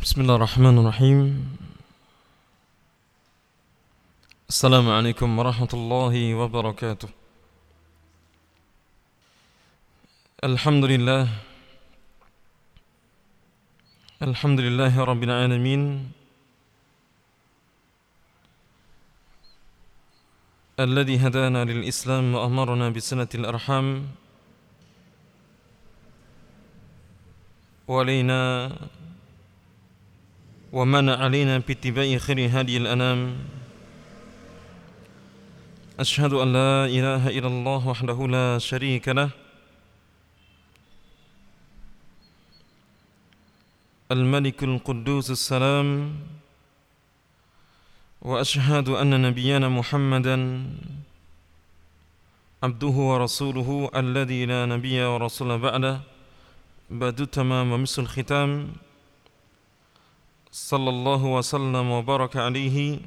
بسم الله الرحمن الرحيم. السلام عليكم ورحمة الله وبركاته. الحمد لله. الحمد لله رب العالمين. الذي هدانا للإسلام وأمرنا بسنة الأرحام. ولينا ومن علينا باتباع خير هدي الأنام. أشهد أن لا إله إلا الله وحده لا شريك له. الملك القدوس السلام. وأشهد أن نبينا محمدا عبده ورسوله الذي لا نبي ورسول بعده. بدو تمام ومثل الختام. صلى الله وسلم وبارك عليه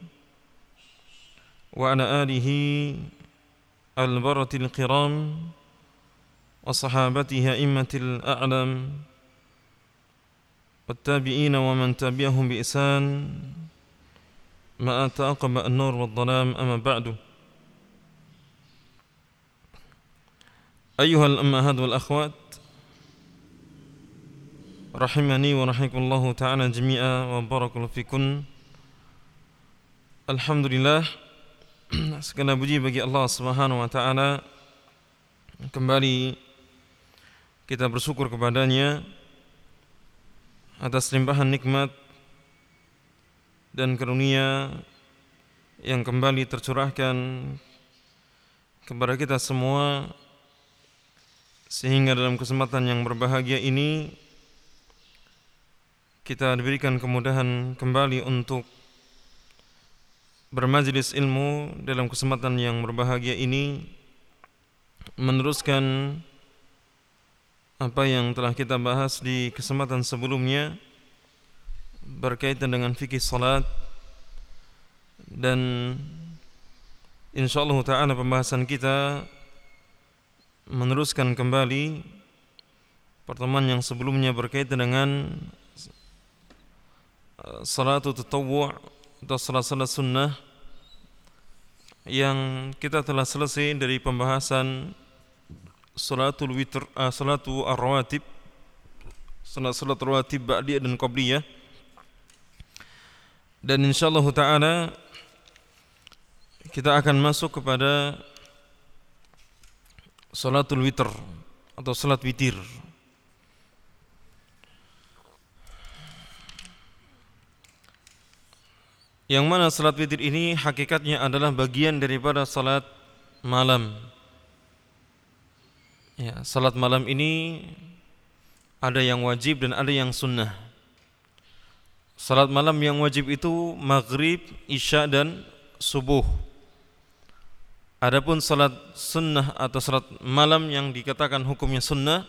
وعلى آله البرة الكرام وصحابته أئمة الأعلم والتابعين ومن تبعهم بإحسان ما أتعقب النور والظلام. أما بعد أيها الأمهات والأخوات rahimani wa rahimakumullahu taala jami'a wa barakallahu fikun. Alhamdulillah segala puji bagi Allah Subhanahu wa taala. Kembali kita bersyukur kepadanya atas limpahan nikmat dan karunia yang kembali tercurahkan kepada kita semua sehingga dalam kesempatan yang berbahagia ini kita diberikan kemudahan kembali untuk bermajlis ilmu dalam kesempatan yang berbahagia ini meneruskan apa yang telah kita bahas di kesempatan sebelumnya berkaitan dengan fikih salat dan insyaallah taala pembahasan kita meneruskan kembali pertemuan yang sebelumnya berkaitan dengan salatu tatawwu' atau salat-salat sunnah yang kita telah selesai dari pembahasan salatul witr uh, salatu ar-rawatib salat-salat rawatib ba'diyah dan qabliyah. Dan insyaallah taala kita akan masuk kepada salatul witr atau salat witir Yang mana salat witir ini hakikatnya adalah bagian daripada salat malam. Ya, salat malam ini ada yang wajib dan ada yang sunnah. Salat malam yang wajib itu maghrib, isya dan subuh. Adapun salat sunnah atau salat malam yang dikatakan hukumnya sunnah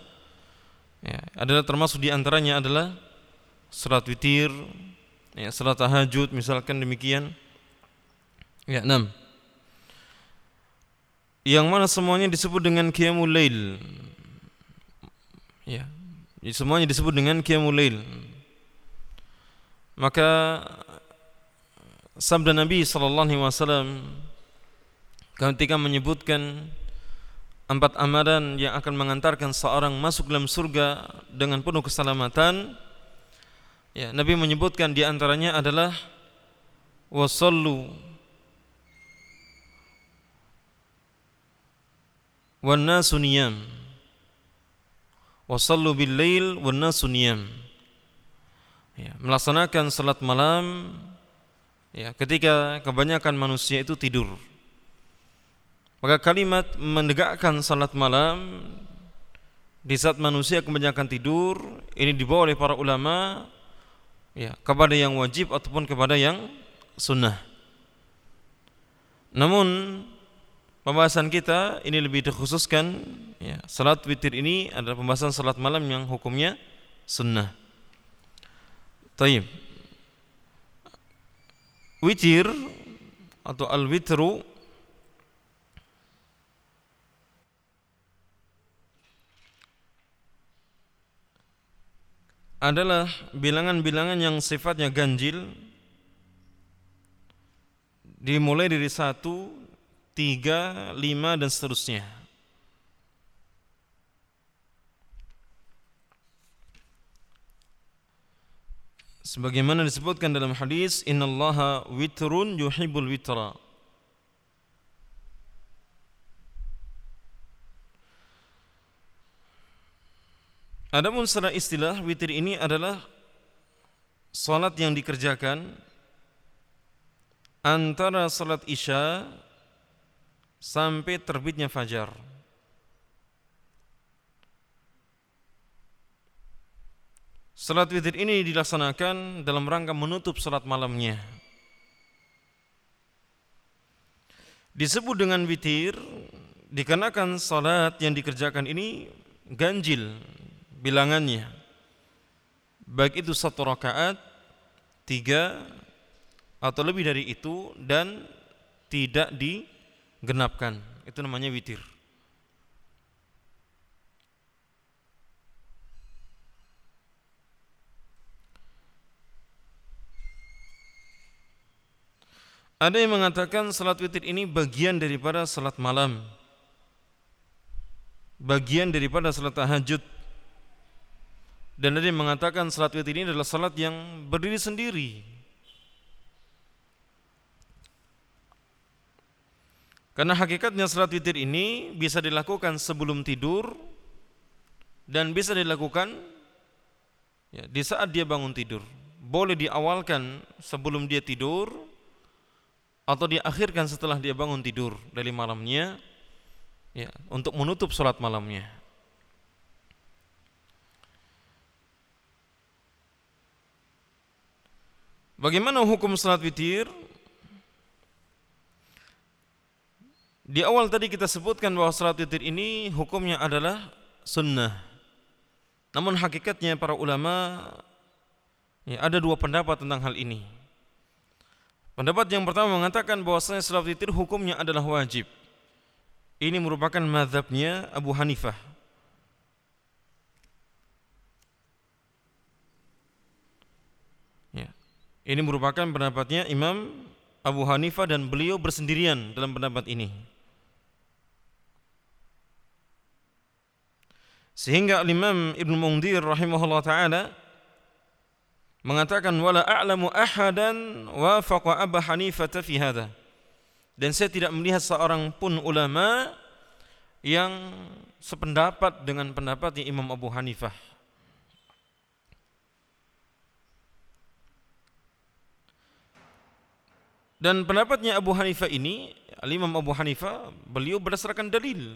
ya, adalah termasuk di antaranya adalah salat witir, ya, salat tahajud misalkan demikian. Ya enam. Yang mana semuanya disebut dengan qiyamul lail? Ya semuanya disebut dengan qiyamul lail. Maka sabda Nabi sallallahu alaihi wasallam ketika menyebutkan empat amalan yang akan mengantarkan seorang masuk dalam surga dengan penuh keselamatan Ya, Nabi menyebutkan di antaranya adalah wasallu wan nasu niyam. Wasallu bil lail wan nasu. Ya, melaksanakan salat malam ya ketika kebanyakan manusia itu tidur. Maka kalimat menegakkan salat malam di saat manusia kebanyakan tidur ini dibawa oleh para ulama ya kepada yang wajib ataupun kepada yang sunnah. Namun pembahasan kita ini lebih dikhususkan ya, salat witir ini adalah pembahasan salat malam yang hukumnya sunnah. Taib. Witir atau al-witru adalah bilangan-bilangan yang sifatnya ganjil dimulai dari satu, tiga, lima dan seterusnya. Sebagaimana disebutkan dalam hadis, Innallaha witrun yuhibbul witra. Adapun secara istilah witir ini adalah salat yang dikerjakan antara salat Isya sampai terbitnya fajar. Salat witir ini dilaksanakan dalam rangka menutup salat malamnya. Disebut dengan witir dikarenakan salat yang dikerjakan ini ganjil bilangannya baik itu satu rakaat tiga atau lebih dari itu dan tidak digenapkan itu namanya witir Ada yang mengatakan salat witir ini bagian daripada salat malam. Bagian daripada salat tahajud. Dan ada yang mengatakan salat witir ini adalah salat yang berdiri sendiri. Karena hakikatnya salat witir ini bisa dilakukan sebelum tidur dan bisa dilakukan ya, di saat dia bangun tidur. Boleh diawalkan sebelum dia tidur atau diakhirkan setelah dia bangun tidur dari malamnya ya, untuk menutup salat malamnya. Bagaimana hukum salat witir? Di awal tadi kita sebutkan bahwa salat witir ini hukumnya adalah sunnah. Namun hakikatnya para ulama ya, ada dua pendapat tentang hal ini. Pendapat yang pertama mengatakan bahwa salat witir hukumnya adalah wajib. Ini merupakan mazhabnya Abu Hanifah. Ini merupakan pendapatnya Imam Abu Hanifah dan beliau bersendirian dalam pendapat ini. Sehingga Imam Ibn Mungdir rahimahullah taala mengatakan wala a'lamu ahadan wafaqa Abu Hanifah fi hadha. Dan saya tidak melihat seorang pun ulama yang sependapat dengan pendapatnya Imam Abu Hanifah Dan pendapatnya Abu Hanifah ini, Imam Abu Hanifah, beliau berdasarkan dalil.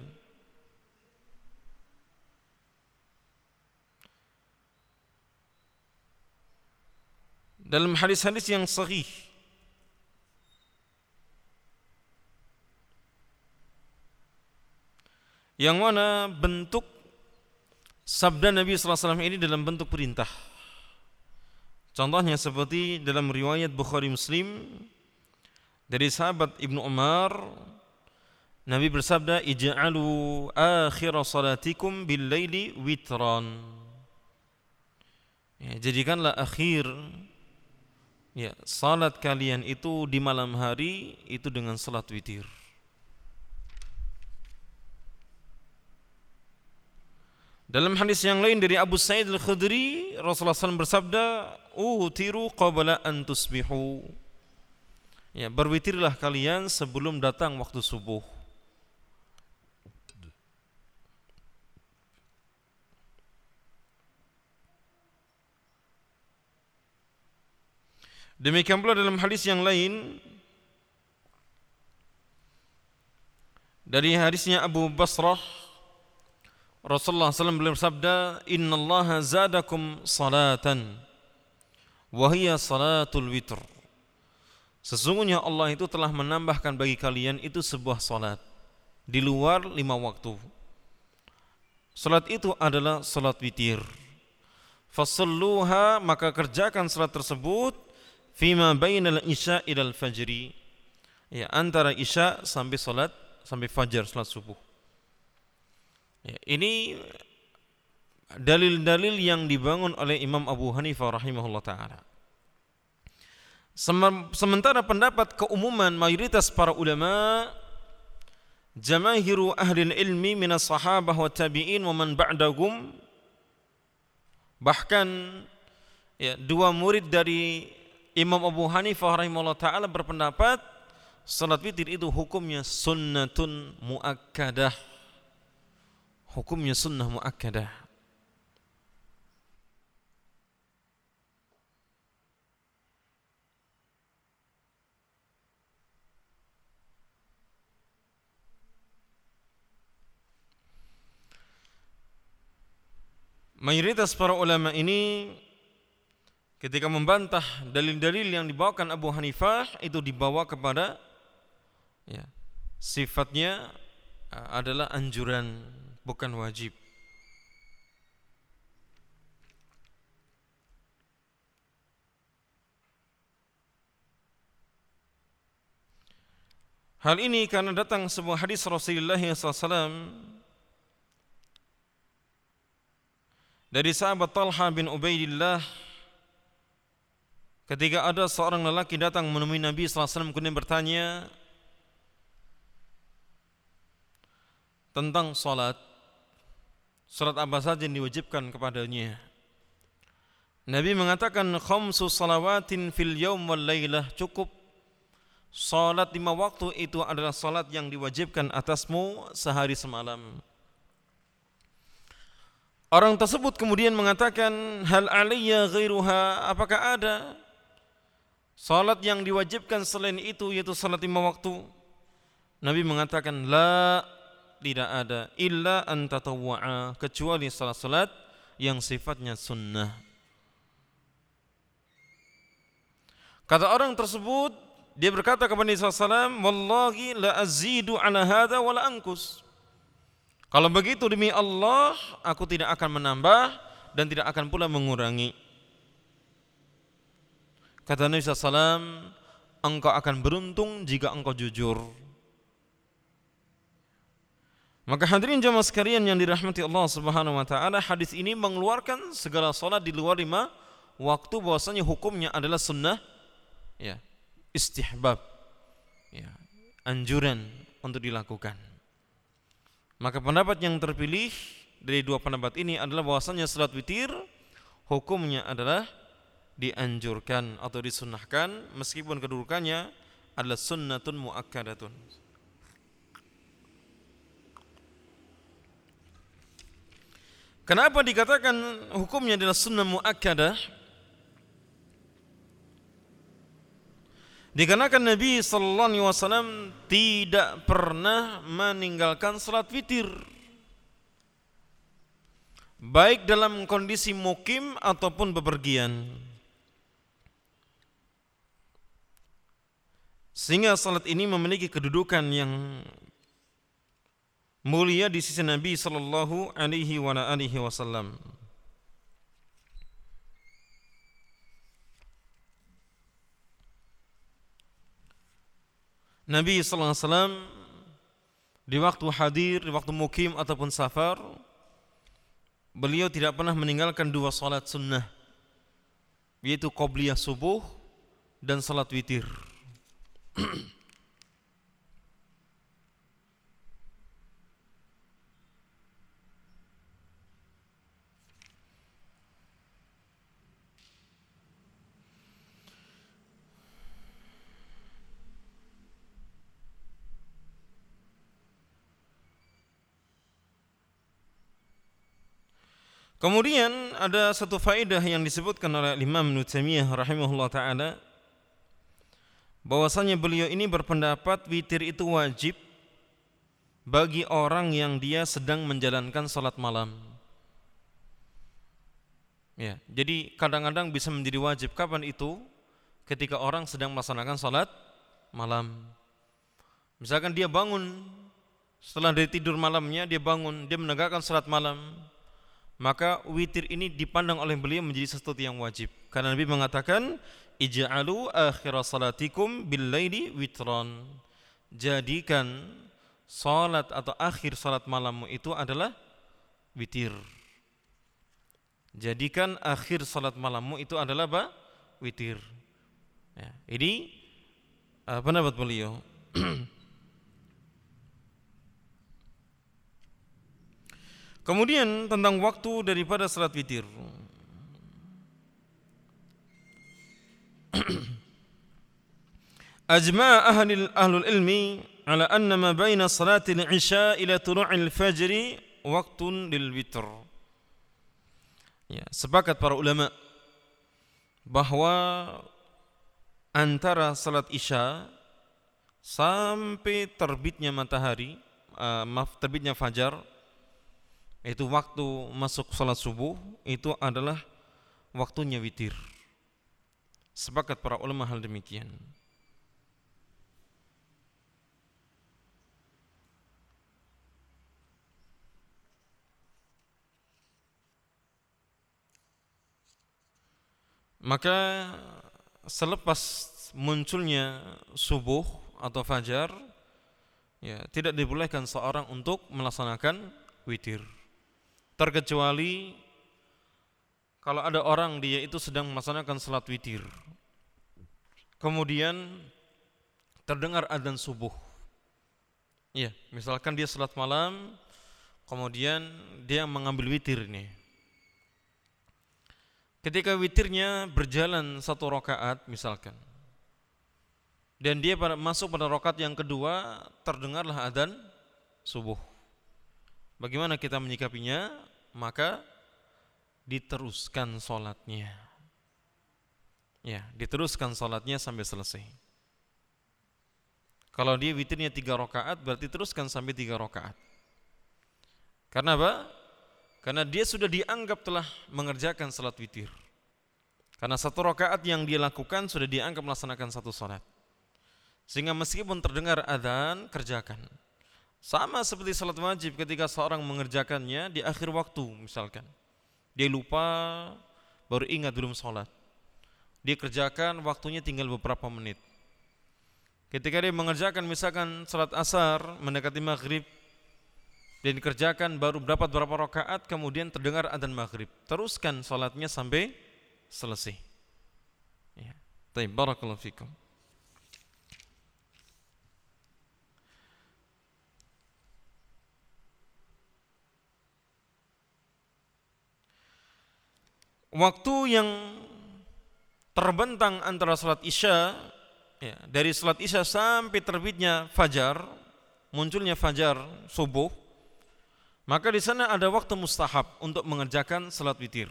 Dalam hadis-hadis yang sahih Yang mana bentuk sabda Nabi SAW ini dalam bentuk perintah Contohnya seperti dalam riwayat Bukhari Muslim dari sahabat Ibnu Umar Nabi bersabda ij'alu akhir salatikum bil laili witran. Ya, jadikanlah akhir ya salat kalian itu di malam hari itu dengan salat witir. Dalam hadis yang lain dari Abu Sa'id Al-Khudri Rasulullah SAW bersabda utiru qabla an tusbihu Ya, berwitirlah kalian sebelum datang waktu subuh. Demikian pula dalam hadis yang lain dari hadisnya Abu Basrah Rasulullah SAW beliau bersabda Inna Allah zadakum salatan Wahia salatul witr Sesungguhnya Allah itu telah menambahkan bagi kalian itu sebuah salat di luar lima waktu. Salat itu adalah salat witir. Fasalluha maka kerjakan salat tersebut fima bainal isya ilal fajri. Ya, antara isya sampai salat sampai fajar salat subuh. Ya, ini dalil-dalil yang dibangun oleh Imam Abu Hanifah rahimahullah taala. Sementara pendapat keumuman mayoritas para ulama jamaahiru ahli ilmi minas sahabah wa tabi'in wa man ba'dahum bahkan ya, dua murid dari Imam Abu Hanifah rahimahullah taala berpendapat salat witir itu hukumnya sunnatun muakkadah. Hukumnya sunnah muakkadah Mayoritas para ulama ini ketika membantah dalil-dalil yang dibawakan Abu Hanifah itu dibawa kepada ya, sifatnya uh, adalah anjuran bukan wajib. Hal ini karena datang sebuah hadis Rasulullah SAW dari sahabat Talha bin Ubaidillah ketika ada seorang lelaki datang menemui Nabi SAW kemudian bertanya tentang salat. Salat apa saja yang diwajibkan kepadanya? Nabi mengatakan khamsu salawatin fil yaum wal laylah. Cukup. Salat lima waktu itu adalah salat yang diwajibkan atasmu sehari semalam Orang tersebut kemudian mengatakan hal aliyya ghairuha? Apakah ada salat yang diwajibkan selain itu yaitu salat lima waktu? Nabi mengatakan la tidak ada illa an tatawwa'a kecuali salat-salat yang sifatnya sunnah. Kata orang tersebut dia berkata kepada Nabi SAW wallahi la azidu ala hadha wa la ankus kalau begitu demi Allah, aku tidak akan menambah dan tidak akan pula mengurangi. Kata Nabi SAW, engkau akan beruntung jika engkau jujur. Maka hadirin jamaah sekalian yang dirahmati Allah Subhanahu wa taala, hadis ini mengeluarkan segala salat di luar lima waktu bahwasanya hukumnya adalah sunnah ya, istihbab. Ya, anjuran untuk dilakukan. Maka pendapat yang terpilih dari dua pendapat ini adalah bahwasanya salat witir hukumnya adalah dianjurkan atau disunnahkan meskipun kedudukannya adalah sunnatun muakkadatun. Kenapa dikatakan hukumnya adalah sunnah muakkadah? Dikarenakan Nabi sallallahu alaihi wasallam tidak pernah meninggalkan salat witir. Baik dalam kondisi mukim ataupun bepergian. Sehingga salat ini memiliki kedudukan yang mulia di sisi Nabi sallallahu alaihi wasallam. Nabi sallallahu alaihi wasallam di waktu hadir, di waktu mukim ataupun safar, beliau tidak pernah meninggalkan dua salat sunnah, yaitu qobliyah subuh dan salat witir. Kemudian ada satu faedah yang disebutkan oleh Imam Ibnu Taimiyah rahimahullah taala bahwasanya beliau ini berpendapat witir itu wajib bagi orang yang dia sedang menjalankan salat malam. Ya, jadi kadang-kadang bisa menjadi wajib kapan itu? Ketika orang sedang melaksanakan salat malam. Misalkan dia bangun setelah dari tidur malamnya dia bangun, dia menegakkan salat malam maka witir ini dipandang oleh beliau menjadi sesuatu yang wajib karena Nabi mengatakan ij'alu akhir salatikum bil laili witran jadikan salat atau akhir salat malammu itu adalah witir jadikan akhir salat malammu itu adalah apa? witir. Ya, ini uh, pendapat beliau. Kemudian tentang waktu daripada salat witir. Ahli ahlul ilmi ala anna ma baina salati al-isya ila tulu'il fajri waqtun lil witr. Ya, sepakat para ulama bahwa antara salat isya sampai terbitnya matahari, uh, maaf terbitnya fajar itu waktu masuk salat subuh itu adalah waktunya witir. Sepakat para ulama hal demikian. Maka selepas munculnya subuh atau fajar ya tidak dibolehkan seorang untuk melaksanakan witir. Terkecuali kalau ada orang dia itu sedang melaksanakan salat witir. Kemudian terdengar adzan subuh. Ya, misalkan dia salat malam, kemudian dia mengambil witir ini. Ketika witirnya berjalan satu rakaat misalkan dan dia masuk pada rakaat yang kedua terdengarlah adzan subuh. Bagaimana kita menyikapinya? Maka diteruskan sholatnya. Ya, diteruskan sholatnya sampai selesai. Kalau dia witirnya tiga rakaat, berarti teruskan sampai tiga rakaat. Karena apa? Karena dia sudah dianggap telah mengerjakan salat witir. Karena satu rakaat yang dia lakukan sudah dianggap melaksanakan satu salat. Sehingga meskipun terdengar adzan, kerjakan. Sama seperti salat wajib ketika seorang mengerjakannya di akhir waktu misalkan. Dia lupa baru ingat belum sholat. Dia kerjakan waktunya tinggal beberapa menit. Ketika dia mengerjakan misalkan salat asar mendekati maghrib, dan dikerjakan baru berapa berapa rakaat kemudian terdengar adzan maghrib teruskan salatnya sampai selesai ya baik barakallahu fikum waktu yang terbentang antara salat isya ya, dari salat isya sampai terbitnya fajar munculnya fajar subuh maka di sana ada waktu mustahab untuk mengerjakan salat witir.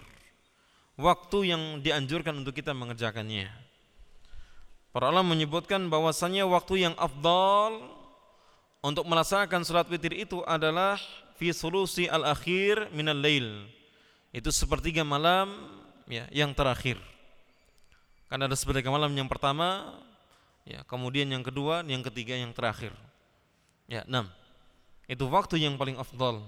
Waktu yang dianjurkan untuk kita mengerjakannya. Para ulama menyebutkan bahwasanya waktu yang afdal untuk melaksanakan salat witir itu adalah fi sulusi al-akhir minal lail. Itu sepertiga malam ya yang terakhir. Karena ada sepertiga malam yang pertama, ya, kemudian yang kedua, yang ketiga, yang terakhir. Ya, enam. Itu waktu yang paling afdal.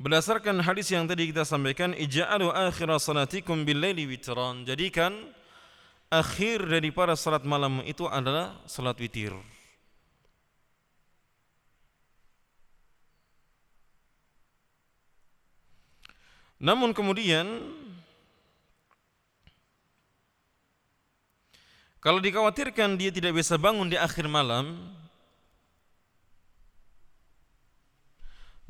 Berdasarkan hadis yang tadi kita sampaikan, ij'alu akhir salatikum bil-laili witran. Jadikan akhir daripada salat malam itu adalah salat witir. Namun kemudian kalau dikhawatirkan dia tidak bisa bangun di akhir malam,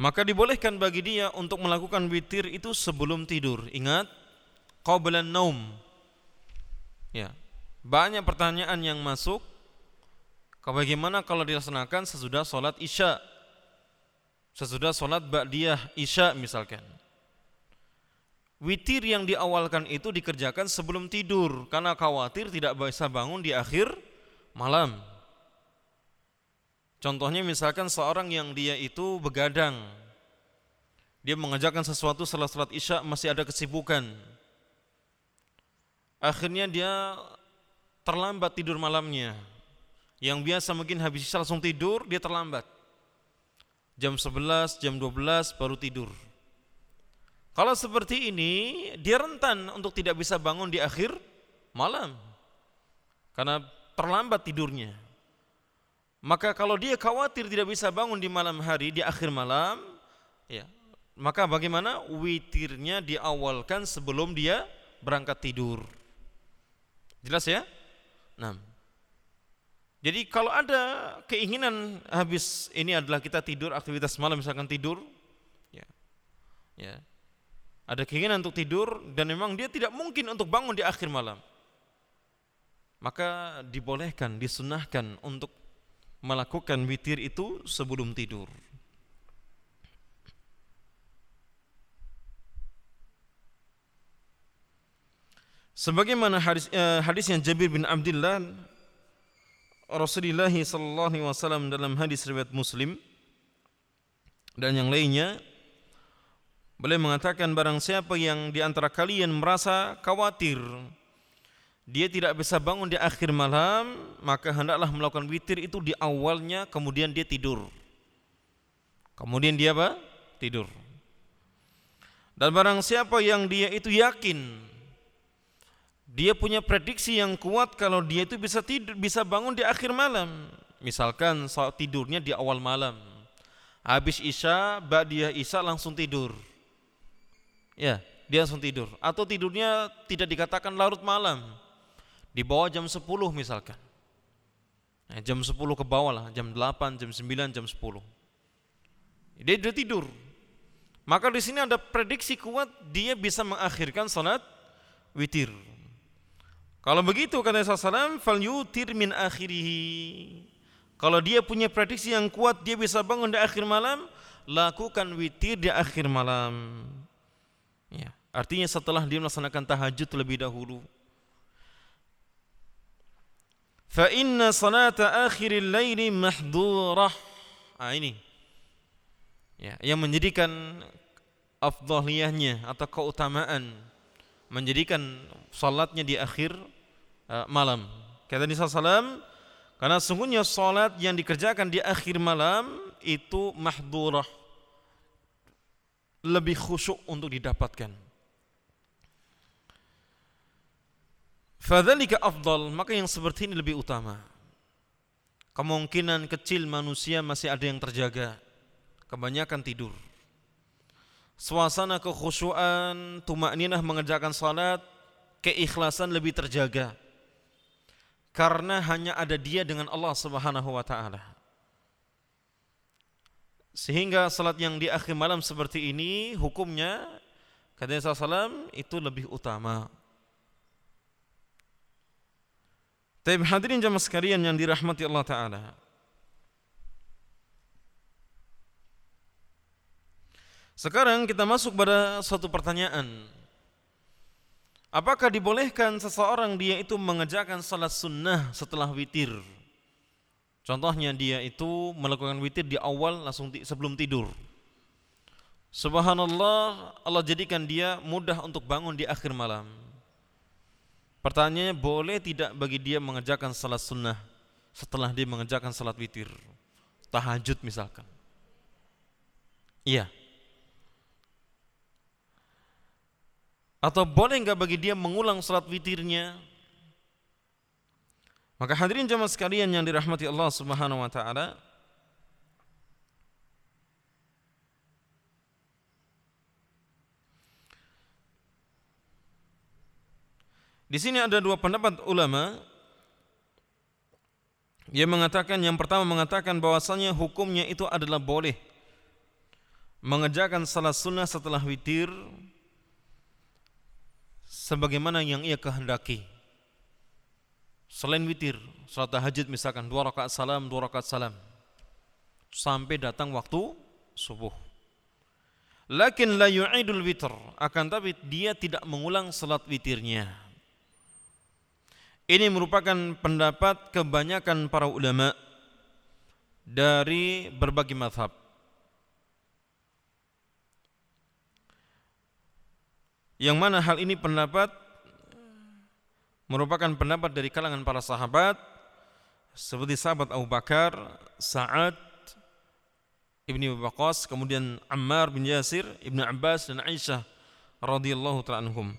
Maka dibolehkan bagi dia untuk melakukan witir itu sebelum tidur. Ingat, qablan naum. Ya. Banyak pertanyaan yang masuk. Bagaimana kalau dilaksanakan sesudah sholat isya? Sesudah sholat ba'diyah isya misalkan. Witir yang diawalkan itu dikerjakan sebelum tidur karena khawatir tidak bisa bangun di akhir malam. Contohnya misalkan seorang yang dia itu begadang. Dia mengerjakan sesuatu setelah salat Isya masih ada kesibukan. Akhirnya dia terlambat tidur malamnya. Yang biasa mungkin habis Isya langsung tidur, dia terlambat. jam 11, jam 12 baru tidur. Kalau seperti ini, dia rentan untuk tidak bisa bangun di akhir malam. Karena terlambat tidurnya. Maka kalau dia khawatir tidak bisa bangun di malam hari, di akhir malam, ya, maka bagaimana? Witirnya diawalkan sebelum dia berangkat tidur. Jelas ya? Nah. Jadi kalau ada keinginan habis ini adalah kita tidur aktivitas malam misalkan tidur ya. Ya. Ada keinginan untuk tidur dan memang dia tidak mungkin untuk bangun di akhir malam. Maka dibolehkan, disunahkan untuk melakukan witir itu sebelum tidur. Sebagaimana hadis eh, hadisnya Jabir bin Abdullah Rasulullah sallallahu alaihi wasallam dalam hadis riwayat Muslim dan yang lainnya boleh mengatakan barang siapa yang di antara kalian merasa khawatir dia tidak bisa bangun di akhir malam maka hendaklah melakukan witir itu di awalnya kemudian dia tidur kemudian dia apa tidur dan barang siapa yang dia itu yakin dia punya prediksi yang kuat kalau dia itu bisa tidur, bisa bangun di akhir malam. Misalkan saat tidurnya di awal malam. Habis Isya, dia Isya langsung tidur. Ya, dia langsung tidur. Atau tidurnya tidak dikatakan larut malam. Di bawah jam 10 misalkan. Nah, jam 10 ke bawah lah, jam 8, jam 9, jam 10. Dia sudah tidur. Maka di sini ada prediksi kuat dia bisa mengakhirkan salat witir. Kalau begitu kata Rasulullah fal yutir min akhirih. Kalau dia punya prediksi yang kuat dia bisa bangun di akhir malam, lakukan witir di akhir malam. Ya, artinya setelah dia melaksanakan tahajud terlebih dahulu. Fa inna salata akhiril laili mahdurah. Ah ini. Ya, yang menjadikan afdhaliyahnya atau keutamaan menjadikan salatnya di akhir uh, malam. Kata Nabi SAW, karena sungguhnya salat yang dikerjakan di akhir malam itu mahdurah. Lebih khusyuk untuk didapatkan. Fadzalika afdal, maka yang seperti ini lebih utama. Kemungkinan kecil manusia masih ada yang terjaga. Kebanyakan tidur suasana kekhusyuan, tumakninah mengerjakan salat, keikhlasan lebih terjaga. Karena hanya ada dia dengan Allah Subhanahu wa taala. Sehingga salat yang di akhir malam seperti ini hukumnya kata Rasulullah itu lebih utama. Tapi hadirin jamaah sekalian yang dirahmati Allah taala. Sekarang kita masuk pada suatu pertanyaan. Apakah dibolehkan seseorang dia itu mengerjakan salat sunnah setelah witir? Contohnya dia itu melakukan witir di awal langsung sebelum tidur. Subhanallah, Allah jadikan dia mudah untuk bangun di akhir malam. Pertanyaannya, boleh tidak bagi dia mengerjakan salat sunnah setelah dia mengerjakan salat witir? Tahajud misalkan. Iya. Atau boleh enggak bagi dia mengulang salat witirnya? Maka hadirin jamaah sekalian yang dirahmati Allah Subhanahu wa taala, Di sini ada dua pendapat ulama yang mengatakan yang pertama mengatakan bahwasanya hukumnya itu adalah boleh mengerjakan salat sunnah setelah witir sebagaimana yang ia kehendaki. Selain witir, salat tahajud misalkan dua rakaat salam, dua rakaat salam sampai datang waktu subuh. Lakin la yu'idul witr, akan tapi dia tidak mengulang salat witirnya. Ini merupakan pendapat kebanyakan para ulama dari berbagai mazhab. yang mana hal ini pendapat merupakan pendapat dari kalangan para sahabat seperti sahabat Abu Bakar, Sa'ad, ibni Waqqas, kemudian Ammar bin Yasir, ibnu Abbas dan Aisyah radhiyallahu taala anhum.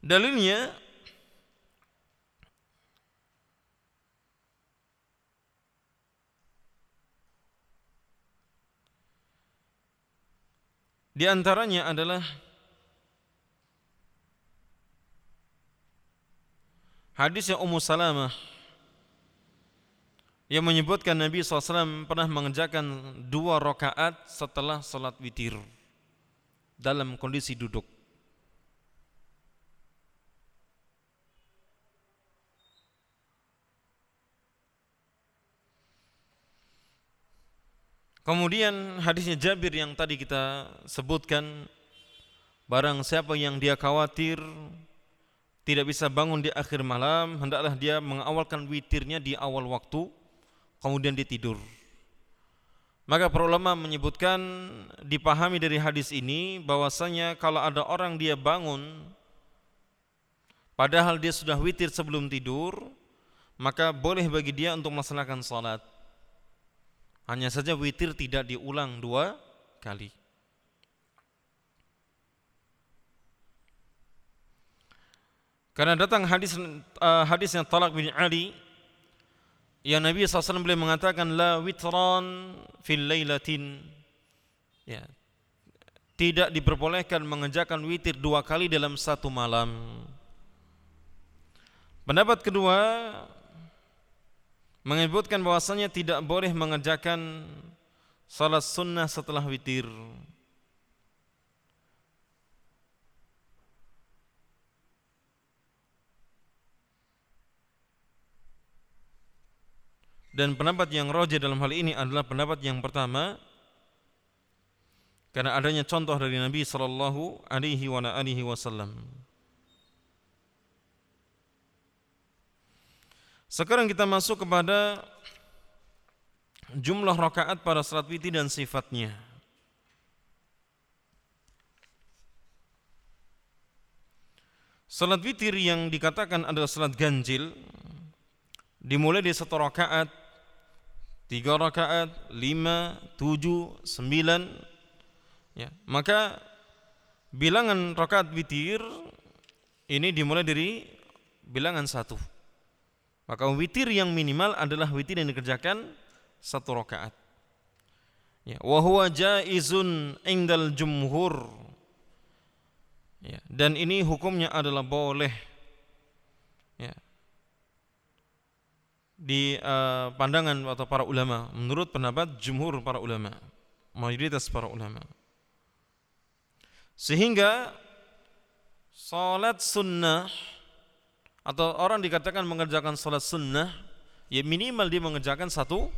Dalilnya Di antaranya adalah hadis yang Ummu Salamah yang menyebutkan Nabi SAW pernah mengerjakan dua rakaat setelah salat witir dalam kondisi duduk. Kemudian hadisnya Jabir yang tadi kita sebutkan Barang siapa yang dia khawatir Tidak bisa bangun di akhir malam Hendaklah dia mengawalkan witirnya di awal waktu Kemudian dia tidur. Maka para ulama menyebutkan Dipahami dari hadis ini bahwasanya kalau ada orang dia bangun Padahal dia sudah witir sebelum tidur Maka boleh bagi dia untuk melaksanakan salat hanya saja witir tidak diulang dua kali. Karena datang hadis uh, hadis yang Talak bin Ali yang Nabi SAW boleh mengatakan la witran fil lailatin ya tidak diperbolehkan mengerjakan witir dua kali dalam satu malam. Pendapat kedua menyebutkan bahwasanya tidak boleh mengerjakan salat sunnah setelah witir. Dan pendapat yang roja dalam hal ini adalah pendapat yang pertama karena adanya contoh dari Nabi sallallahu alaihi wasallam. Sekarang kita masuk kepada jumlah rakaat pada salat witir dan sifatnya. Salat witir yang dikatakan adalah salat ganjil dimulai dari satu rakaat, tiga rakaat, lima, tujuh, sembilan. Ya, maka bilangan rakaat witir ini dimulai dari bilangan satu. Maka witir yang minimal adalah witir yang dikerjakan satu rakaat. Ya, wa huwa jaizun indal jumhur. Ya, dan ini hukumnya adalah boleh. Ya. Di uh, pandangan atau para ulama, menurut pendapat jumhur para ulama, mayoritas para ulama. Sehingga salat sunnah atau orang dikatakan mengerjakan sholat sunnah ya minimal dia mengerjakan satu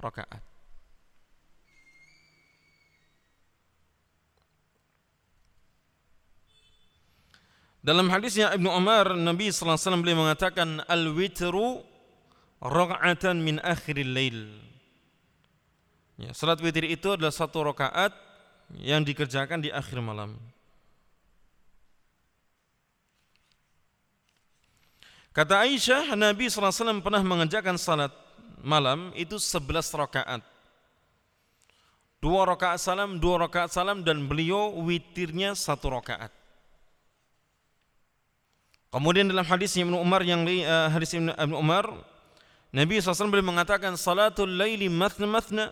rakaat Dalam hadisnya Ibnu Umar Nabi sallallahu alaihi wasallam beliau mengatakan al-witru raka'atan min akhiril lail. Ya, salat witir itu adalah satu rakaat yang dikerjakan di akhir malam. Kata Aisyah, Nabi SAW pernah mengerjakan salat malam itu 11 rakaat. Dua rakaat salam, dua rakaat salam dan beliau witirnya satu rakaat. Kemudian dalam hadis Ibnu Umar yang uh, hadis Ibnu Umar, Nabi SAW boleh mengatakan salatul laili mathna mathna.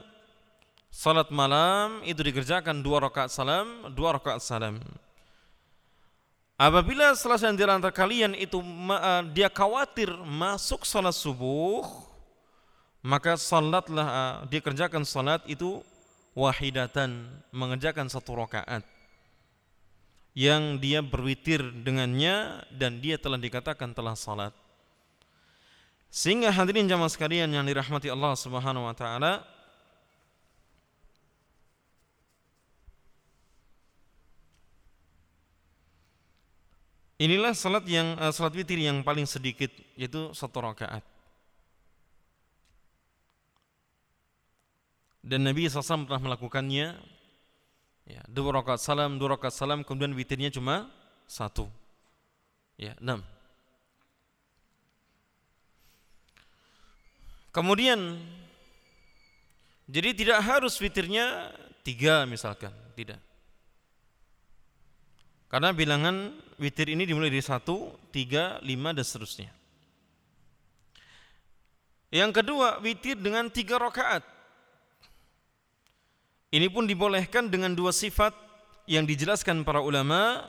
Salat malam itu dikerjakan dua rakaat salam, dua rakaat salam. Apabila salah seorang antara kalian itu uh, dia khawatir masuk salat subuh, maka salatlah uh, dia kerjakan salat itu wahidatan, mengerjakan satu rakaat yang dia berwitir dengannya dan dia telah dikatakan telah salat. Sehingga hadirin jamaah sekalian yang dirahmati Allah Subhanahu wa taala, Inilah salat yang uh, salat witir yang paling sedikit yaitu satu rakaat. Dan Nabi SAW pernah melakukannya ya, dua rakaat salam, dua rakaat salam, kemudian witirnya cuma satu. Ya, enam. Kemudian jadi tidak harus witirnya tiga misalkan, tidak. Karena bilangan witir ini dimulai dari satu, tiga, lima dan seterusnya. Yang kedua, witir dengan tiga rakaat. Ini pun dibolehkan dengan dua sifat yang dijelaskan para ulama.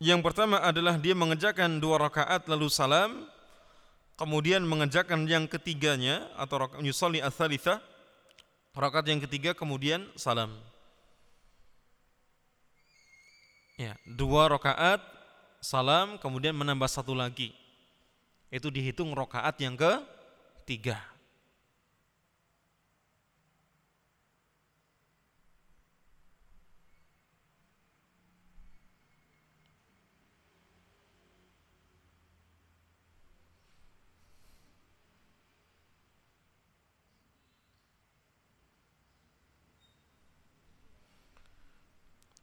Yang pertama adalah dia mengerjakan dua rakaat lalu salam, kemudian mengerjakan yang ketiganya atau yusalli ats-tsalitsah rakaat yang ketiga kemudian salam. Ya, dua rakaat salam kemudian menambah satu lagi. Itu dihitung rakaat yang ke tiga.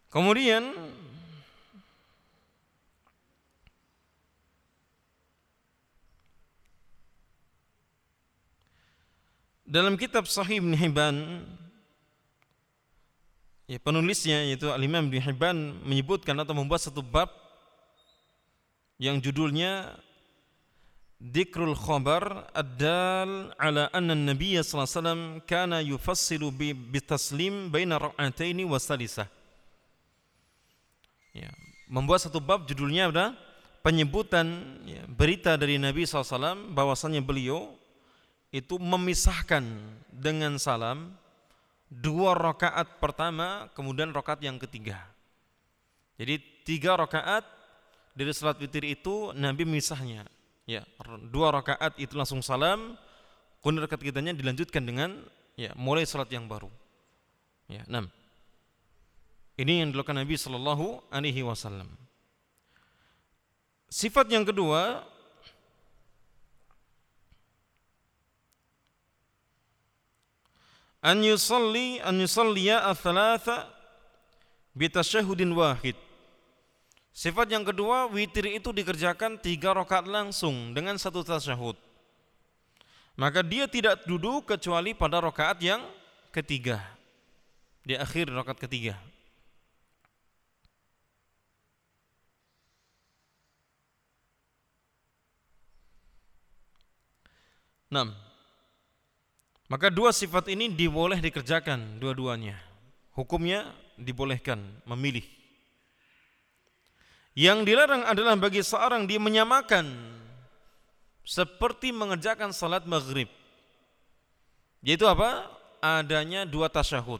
Kemudian dalam kitab Sahih Ibn Hibban ya penulisnya yaitu Al-Imam Ibn Hibban menyebutkan atau membuat satu bab yang judulnya Dikrul khabar ad-dal ala anna an-nabiy sallallahu alaihi wasallam kana yufassilu bi taslim baina rak'ataini wa salisah. Ya, membuat satu bab judulnya adalah penyebutan ya, berita dari Nabi SAW bahwasanya beliau itu memisahkan dengan salam dua rakaat pertama kemudian rakaat yang ketiga. Jadi tiga rakaat dari salat witir itu Nabi memisahnya. Ya, dua rakaat itu langsung salam, kemudian rakaat kitanya dilanjutkan dengan ya mulai salat yang baru. Ya, enam. Ini yang dilakukan Nabi Shallallahu Alaihi Wasallam. Sifat yang kedua, an yusalli an yusalliya ats-tsalatsa bitasyahudin wahid. Sifat yang kedua, witir itu dikerjakan tiga rakaat langsung dengan satu tasyahud. Maka dia tidak duduk kecuali pada rakaat yang ketiga. Di akhir rakaat ketiga. 6. Maka dua sifat ini diboleh dikerjakan dua-duanya. Hukumnya dibolehkan memilih. Yang dilarang adalah bagi seorang dia menyamakan seperti mengerjakan salat maghrib. Yaitu apa? Adanya dua tasyahud.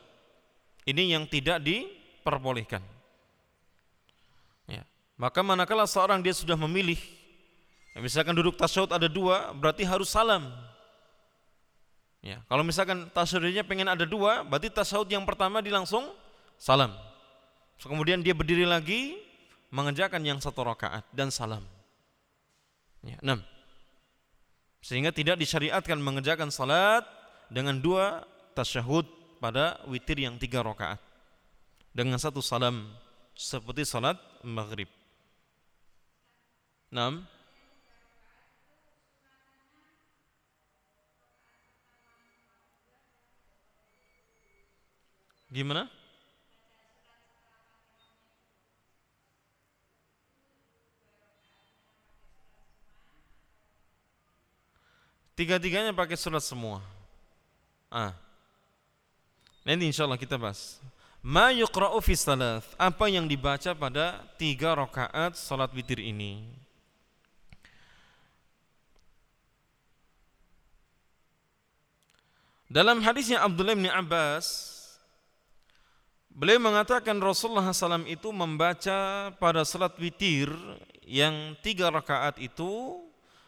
Ini yang tidak diperbolehkan. Ya. Maka manakala seorang dia sudah memilih Ya, misalkan duduk tasyahud ada dua, berarti harus salam. Ya, kalau misalkan tasyahudnya pengen ada dua, berarti tasyahud yang pertama dia langsung salam. Kemudian dia berdiri lagi mengerjakan yang satu rakaat dan salam. Ya, enam. Sehingga tidak disyariatkan mengerjakan salat dengan dua tasyahud pada witir yang tiga rakaat dengan satu salam seperti salat maghrib. Enam. Gimana? Tiga-tiganya pakai surat semua. Ah. Nanti insya Allah kita bahas. Ma yuqra'u fi salat. Apa yang dibaca pada tiga rakaat salat witir ini? Dalam hadisnya Abdullah bin Abbas Beliau mengatakan Rasulullah SAW itu membaca pada salat witir yang tiga rakaat itu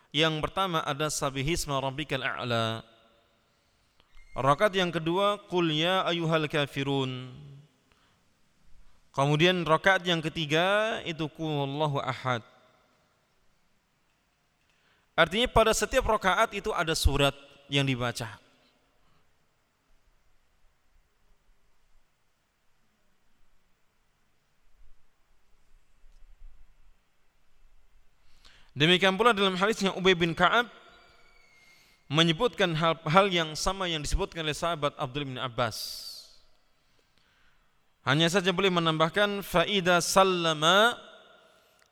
yang pertama ada sabihisma rabbikal a'la. Rakaat yang kedua qul ya ayyuhal kafirun. Kemudian rakaat yang ketiga itu qulullahu ahad. Artinya pada setiap rakaat itu ada surat yang dibaca Demikian pula dalam hadisnya Ubay bin Ka'ab menyebutkan hal-hal yang sama yang disebutkan oleh sahabat Abdul bin Abbas. Hanya saja boleh menambahkan faida sallama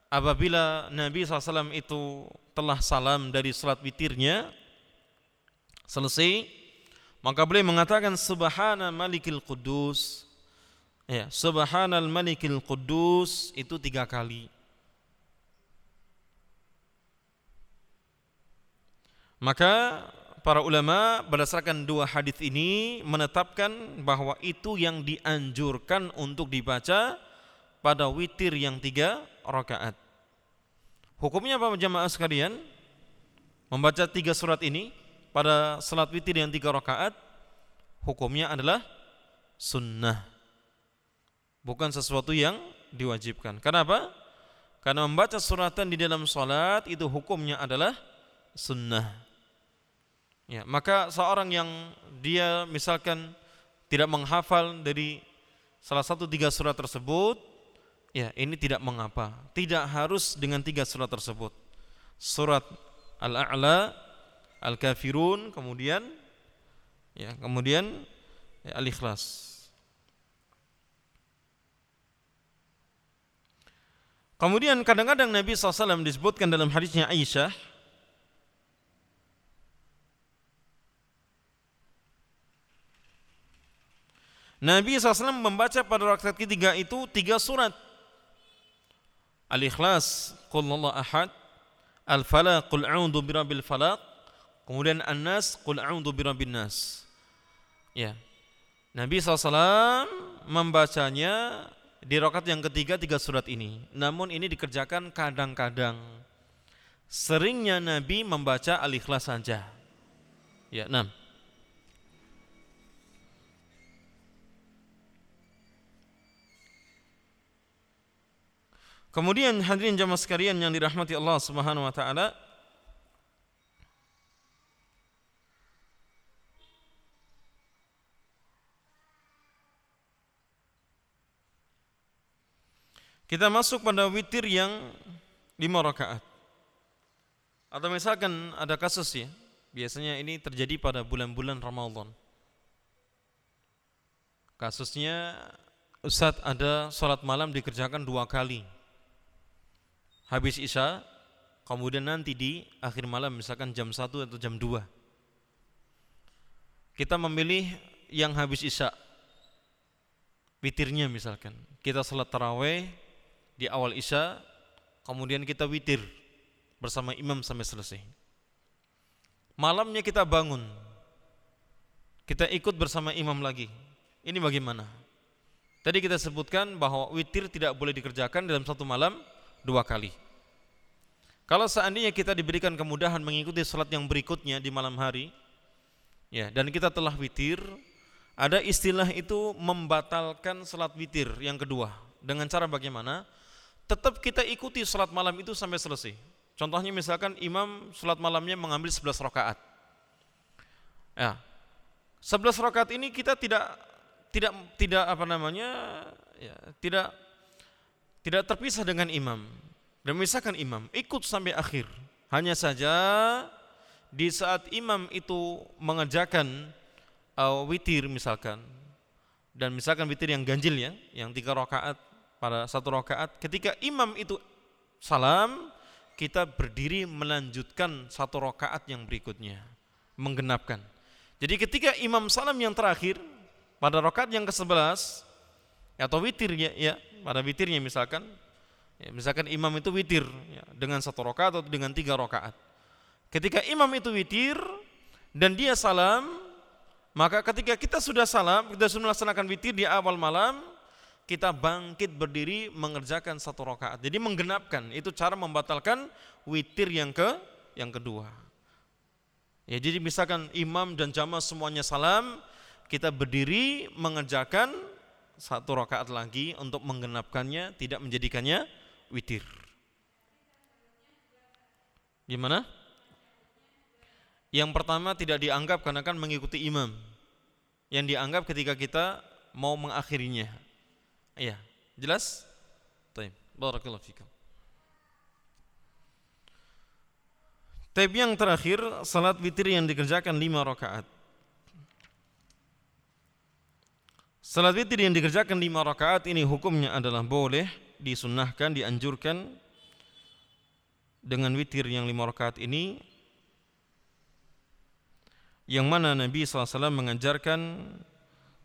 apabila Nabi SAW itu telah salam dari salat witirnya selesai maka boleh mengatakan subhana malikil kudus ya subhanal malikil kudus itu tiga kali Maka para ulama berdasarkan dua hadis ini menetapkan bahwa itu yang dianjurkan untuk dibaca pada witir yang tiga rakaat. Hukumnya apa jamaah sekalian? Membaca tiga surat ini pada salat witir yang tiga rakaat, hukumnya adalah sunnah. Bukan sesuatu yang diwajibkan. Kenapa? Karena membaca suratan di dalam salat itu hukumnya adalah sunnah. Ya, maka seorang yang dia misalkan tidak menghafal dari salah satu tiga surat tersebut, ya ini tidak mengapa. Tidak harus dengan tiga surat tersebut. Surat Al-A'la, Al-Kafirun, kemudian ya, kemudian ya, Al-Ikhlas. Kemudian kadang-kadang Nabi SAW disebutkan dalam hadisnya Aisyah Nabi SAW membaca pada rakaat ketiga itu tiga surat. Al-Ikhlas, Qul Allah Ahad, Al-Falaq, Qul A'udhu Birabil Falaq, kemudian An-Nas, Qul A'udhu Birabil Nas. Ya. Nabi SAW membacanya di rakaat yang ketiga tiga surat ini. Namun ini dikerjakan kadang-kadang. Seringnya Nabi membaca Al-Ikhlas saja. Ya, enam. Kemudian hadirin jamaah sekalian yang dirahmati Allah Subhanahu wa taala, Kita masuk pada witir yang lima rakaat. Atau misalkan ada kasus ya, biasanya ini terjadi pada bulan-bulan Ramadan. Kasusnya Ustadz ada sholat malam dikerjakan dua kali habis Isya kemudian nanti di akhir malam misalkan jam 1 atau jam 2 kita memilih yang habis Isya. Witirnya misalkan. Kita salat taraweh di awal Isya kemudian kita witir bersama imam sampai selesai. Malamnya kita bangun. Kita ikut bersama imam lagi. Ini bagaimana? Tadi kita sebutkan bahwa witir tidak boleh dikerjakan dalam satu malam dua kali. Kalau seandainya kita diberikan kemudahan mengikuti salat yang berikutnya di malam hari, ya, dan kita telah witir, ada istilah itu membatalkan salat witir yang kedua. Dengan cara bagaimana? Tetap kita ikuti salat malam itu sampai selesai. Contohnya misalkan imam salat malamnya mengambil 11 rakaat. Ya. 11 rakaat ini kita tidak tidak tidak apa namanya? ya, tidak tidak terpisah dengan imam. Dan memisahkan imam ikut sampai akhir. Hanya saja di saat imam itu mengerjakan uh, witir misalkan dan misalkan witir yang ganjil ya yang tiga rakaat pada satu rakaat ketika imam itu salam kita berdiri melanjutkan satu rakaat yang berikutnya. Menggenapkan. Jadi ketika imam salam yang terakhir pada rakaat yang ke-11 atau witir ya, ya. Pada witirnya misalkan ya, misalkan imam itu witir ya, dengan satu rakaat atau dengan tiga rakaat. Ketika imam itu witir dan dia salam maka ketika kita sudah salam kita sudah melaksanakan witir di awal malam kita bangkit berdiri mengerjakan satu rakaat. Jadi menggenapkan itu cara membatalkan witir yang ke yang kedua. Ya jadi misalkan imam dan jamaah semuanya salam kita berdiri mengerjakan satu rakaat lagi untuk menggenapkannya tidak menjadikannya witir. Gimana? Yang pertama tidak dianggap karena kan mengikuti imam. Yang dianggap ketika kita mau mengakhirinya. Iya, jelas? Baik. Barakallahu fikum. Tapi yang terakhir salat witir yang dikerjakan lima rakaat. Salat witir yang dikerjakan lima rakaat ini hukumnya adalah boleh, disunnahkan, dianjurkan dengan witir yang lima rakaat ini yang mana Nabi SAW mengajarkan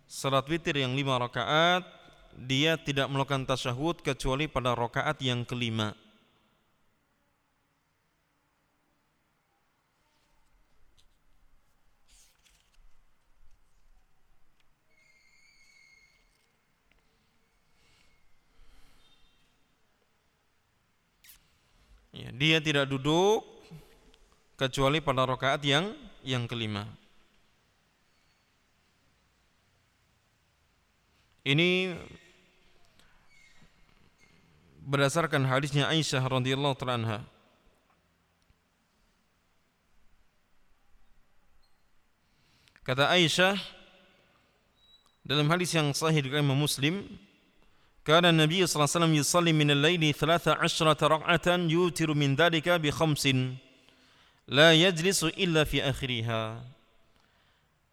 salat witir yang lima rakaat dia tidak melakukan tasyahud kecuali pada rakaat yang kelima. Ya, dia tidak duduk kecuali pada rakaat yang yang kelima. Ini berdasarkan hadisnya Aisyah radhiyallahu anha. Kata Aisyah dalam hadis yang sahih dari Imam Muslim, كان النبي صلى الله عليه وسلم يصلي من الليل ثلاث عشرة ركعة يوتر من ذلك بخمس لا يجلس إلا في آخرها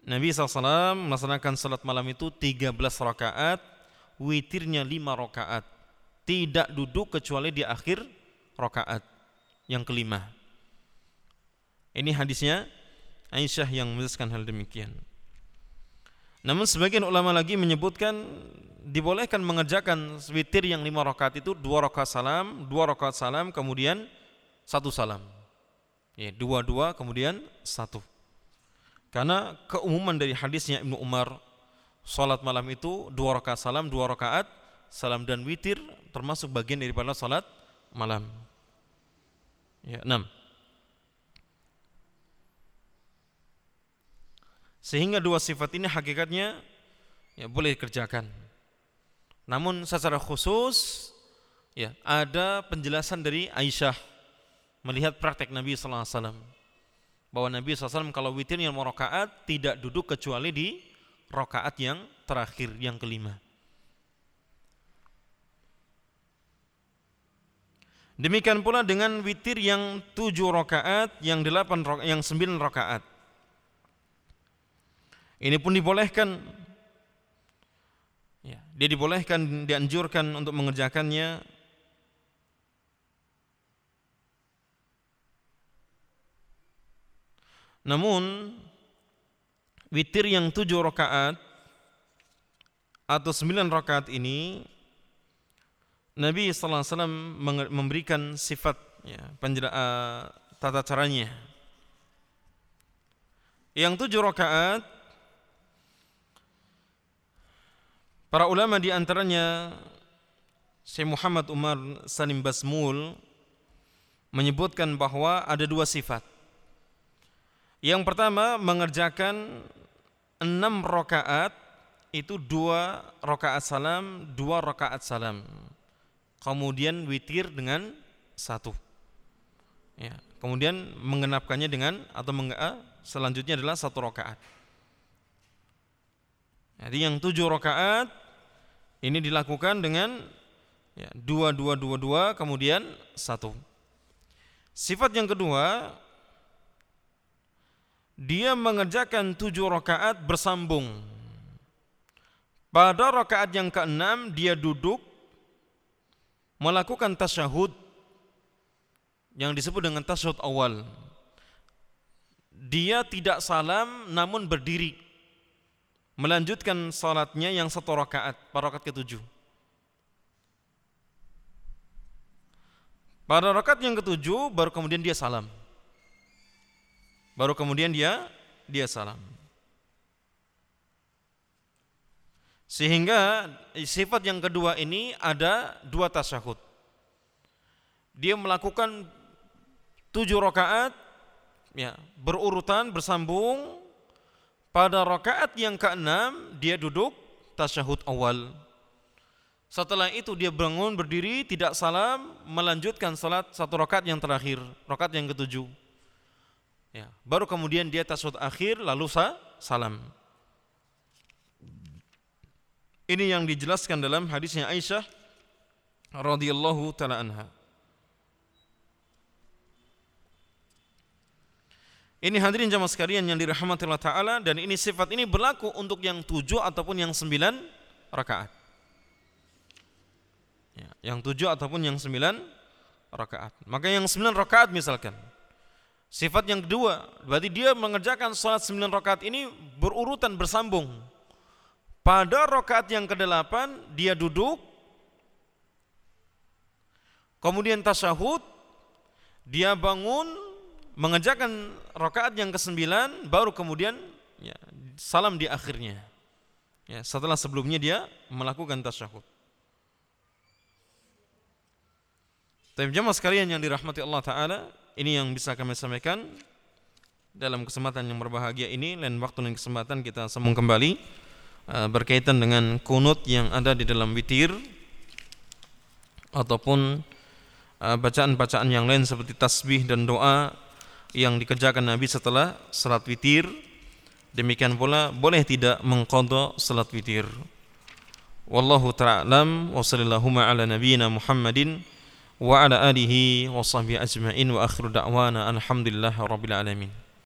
Nabi SAW melaksanakan salat malam itu 13 rakaat, witirnya 5 rakaat. Tidak duduk kecuali di akhir rakaat yang kelima. Ini hadisnya Aisyah yang menjelaskan hal demikian. Namun sebagian ulama lagi menyebutkan dibolehkan mengerjakan witir yang lima rakaat itu dua rakaat salam, dua rakaat salam, kemudian satu salam. Ya, dua dua kemudian satu. Karena keumuman dari hadisnya Ibnu Umar, salat malam itu dua rakaat salam, dua rakaat salam dan witir termasuk bagian daripada salat malam. Ya, enam. Sehingga dua sifat ini hakikatnya ya boleh dikerjakan. Namun secara khusus ya ada penjelasan dari Aisyah melihat praktek Nabi sallallahu alaihi wasallam bahwa Nabi SAW kalau witirnya mau rakaat tidak duduk kecuali di rakaat yang terakhir yang kelima. Demikian pula dengan witir yang tujuh rakaat, yang delapan, yang sembilan rakaat. Ini pun dibolehkan dia dibolehkan, dianjurkan untuk mengerjakannya Namun witir yang tujuh rakaat atau sembilan rakaat ini Nabi Sallallahu Alaihi Wasallam memberikan sifat ya, uh, tata caranya. Yang tujuh rakaat Para ulama di antaranya Syekh Muhammad Umar Salim Basmul menyebutkan bahwa ada dua sifat. Yang pertama mengerjakan enam rakaat itu dua rakaat salam, dua rakaat salam. Kemudian witir dengan satu. Ya, kemudian mengenapkannya dengan atau mengga, selanjutnya adalah satu rakaat. Jadi yang tujuh rakaat ini dilakukan dengan ya, dua dua dua dua kemudian satu. Sifat yang kedua dia mengerjakan tujuh rakaat bersambung. Pada rakaat yang keenam dia duduk melakukan tasyahud yang disebut dengan tasyahud awal. Dia tidak salam namun berdiri melanjutkan salatnya yang satu rakaat, pada rakaat ketujuh. Pada rakaat yang ketujuh baru kemudian dia salam. Baru kemudian dia dia salam. Sehingga sifat yang kedua ini ada dua tasyahud. Dia melakukan tujuh rakaat ya, berurutan bersambung pada rakaat yang keenam dia duduk tasyahud awal. Setelah itu dia bangun berdiri tidak salam melanjutkan salat satu rakaat yang terakhir, rakaat yang ketujuh. Ya, baru kemudian dia tasyahud akhir lalu sa salam. Ini yang dijelaskan dalam hadisnya Aisyah radhiyallahu taala anha. Ini hadirin jamaah sekalian yang dirahmati Allah Ta'ala dan ini sifat ini berlaku untuk yang tujuh ataupun yang sembilan rakaat. Ya, yang tujuh ataupun yang sembilan rakaat. Maka yang sembilan rakaat misalkan. Sifat yang kedua, berarti dia mengerjakan sholat sembilan rakaat ini berurutan bersambung. Pada rakaat yang kedelapan dia duduk, kemudian tasyahud, dia bangun, mengerjakan rakaat yang kesembilan baru kemudian ya, salam di akhirnya. Ya, setelah sebelumnya dia melakukan tasyahud. Tapi jemaah sekalian yang dirahmati Allah Ta'ala Ini yang bisa kami sampaikan Dalam kesempatan yang berbahagia ini Lain waktu dan kesempatan kita sambung kembali uh, Berkaitan dengan kunut yang ada di dalam witir Ataupun uh, bacaan-bacaan yang lain seperti tasbih dan doa yang dikerjakan Nabi setelah salat witir. Demikian pula boleh tidak mengqadha salat witir. Wallahu ta'ala wa sallallahu ala nabiyyina Muhammadin wa ala alihi wa sahbihi ajma'in wa akhiru da'wana alhamdulillahi rabbil alamin.